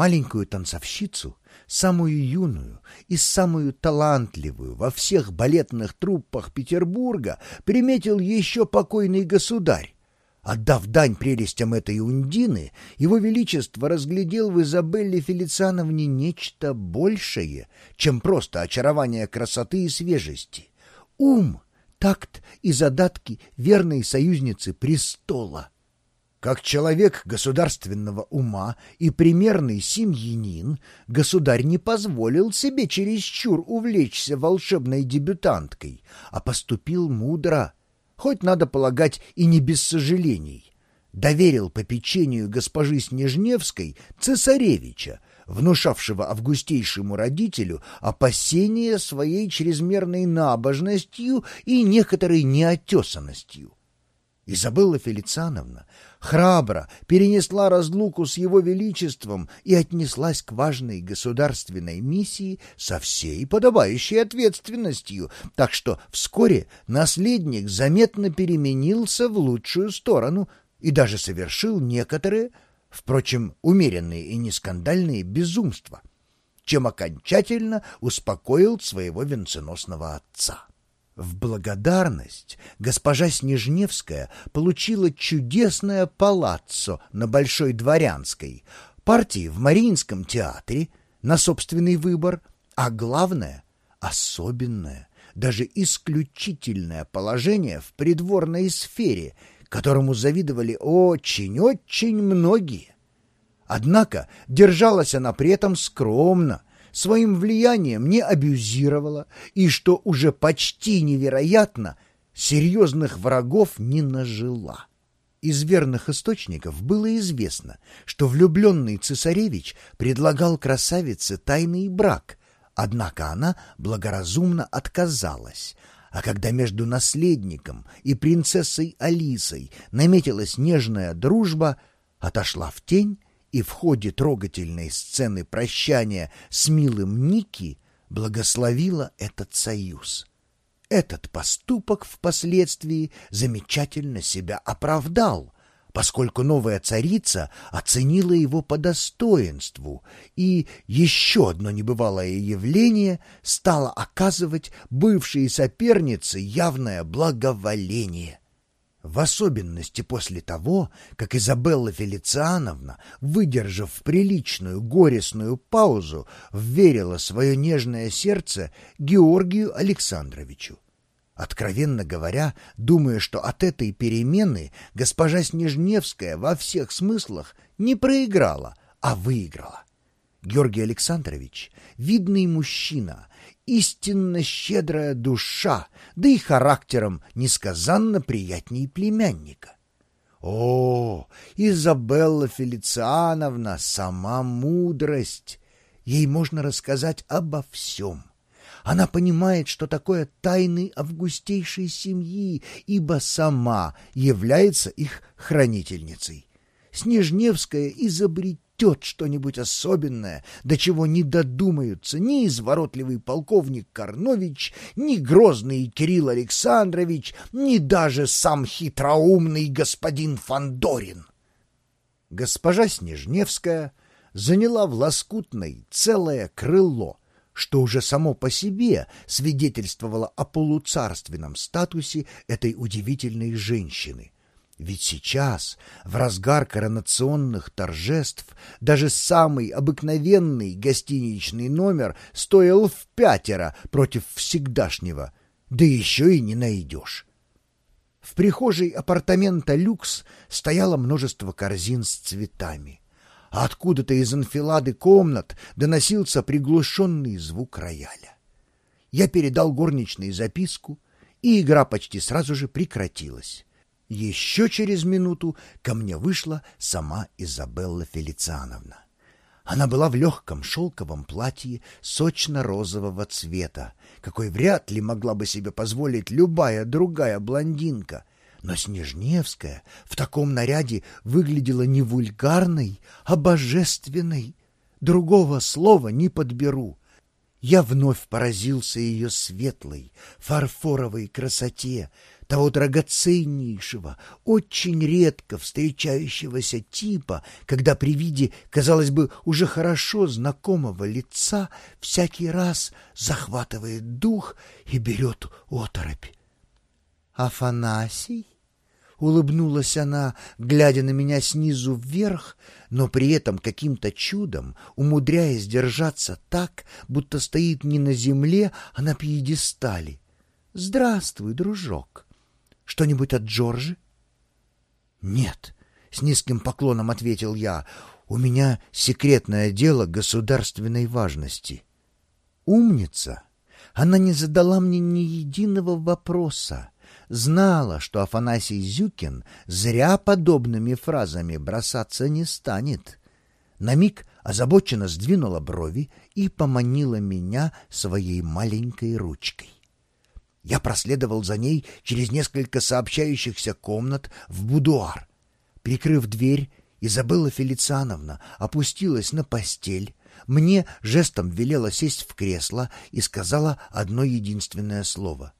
Маленькую танцовщицу, самую юную и самую талантливую во всех балетных труппах Петербурга приметил еще покойный государь. Отдав дань прелестям этой Ундины, его величество разглядел в Изабелле Фелициановне нечто большее, чем просто очарование красоты и свежести. Ум, такт и задатки верной союзницы престола. Как человек государственного ума и примерный семьянин, государь не позволил себе чересчур увлечься волшебной дебютанткой, а поступил мудро, хоть, надо полагать, и не без сожалений. Доверил попечению госпожи Снежневской цесаревича, внушавшего августейшему родителю опасения своей чрезмерной набожностью и некоторой неотесанностью. Изабелла Фелициановна храбро перенесла разлуку с его величеством и отнеслась к важной государственной миссии со всей подобающей ответственностью, так что вскоре наследник заметно переменился в лучшую сторону и даже совершил некоторые, впрочем, умеренные и нескандальные безумства, чем окончательно успокоил своего венценосного отца. В благодарность госпожа Снежневская получила чудесное палаццо на Большой Дворянской, партии в Мариинском театре на собственный выбор, а главное — особенное, даже исключительное положение в придворной сфере, которому завидовали очень-очень многие. Однако держалась она при этом скромно, своим влиянием не абьюзировала и, что уже почти невероятно, серьезных врагов не нажила. Из верных источников было известно, что влюбленный цесаревич предлагал красавице тайный брак, однако она благоразумно отказалась, а когда между наследником и принцессой Алисой наметилась нежная дружба, отошла в тень и в ходе трогательной сцены прощания с милым Ники благословила этот союз. Этот поступок впоследствии замечательно себя оправдал, поскольку новая царица оценила его по достоинству и еще одно небывалое явление стало оказывать бывшей сопернице явное благоволение в особенности после того, как Изабелла Фелициановна, выдержав приличную горестную паузу, вверила свое нежное сердце Георгию Александровичу. Откровенно говоря, думая, что от этой перемены госпожа Снежневская во всех смыслах не проиграла, а выиграла. Георгий Александрович, видный мужчина, истинно щедрая душа, да и характером несказанно приятней племянника. О, Изабелла Фелициановна — сама мудрость! Ей можно рассказать обо всем. Она понимает, что такое тайны августейшей семьи, ибо сама является их хранительницей. Снежневская изобретет что-нибудь особенное, до чего не додумаются ни изворотливый полковник Карнович, ни грозный Кирилл Александрович, ни даже сам хитроумный господин Фандорин. Госпожа Снежневская заняла в Лоскутной целое крыло, что уже само по себе свидетельствовало о полуцарственном статусе этой удивительной женщины — ведь сейчас, в разгар коронационных торжеств, даже самый обыкновенный гостиничный номер стоил в пятеро против всегдашнего, да еще и не найдешь. В прихожей апартамента «Люкс» стояло множество корзин с цветами, а откуда-то из анфилады комнат доносился приглушенный звук рояля. Я передал горничной записку, и игра почти сразу же прекратилась. Еще через минуту ко мне вышла сама Изабелла Фелициановна. Она была в легком шелковом платье сочно-розового цвета, какой вряд ли могла бы себе позволить любая другая блондинка. Но Снежневская в таком наряде выглядела не вульгарной, а божественной. Другого слова не подберу. Я вновь поразился ее светлой, фарфоровой красоте, того драгоценнейшего, очень редко встречающегося типа, когда при виде, казалось бы, уже хорошо знакомого лица всякий раз захватывает дух и берет оторопь. «Афанасий?» — улыбнулась она, глядя на меня снизу вверх, но при этом каким-то чудом умудряясь держаться так, будто стоит не на земле, а на пьедестале. «Здравствуй, дружок! Что-нибудь от Джорджи?» «Нет», — с низким поклоном ответил я, — «у меня секретное дело государственной важности». «Умница!» Она не задала мне ни единого вопроса, знала, что Афанасий Зюкин зря подобными фразами бросаться не станет. На миг озабоченно сдвинула брови и поманила меня своей маленькой ручкой. Я проследовал за ней через несколько сообщающихся комнат в будуар. Прикрыв дверь, Изабелла Фелициановна опустилась на постель, мне жестом велела сесть в кресло и сказала одно единственное слово.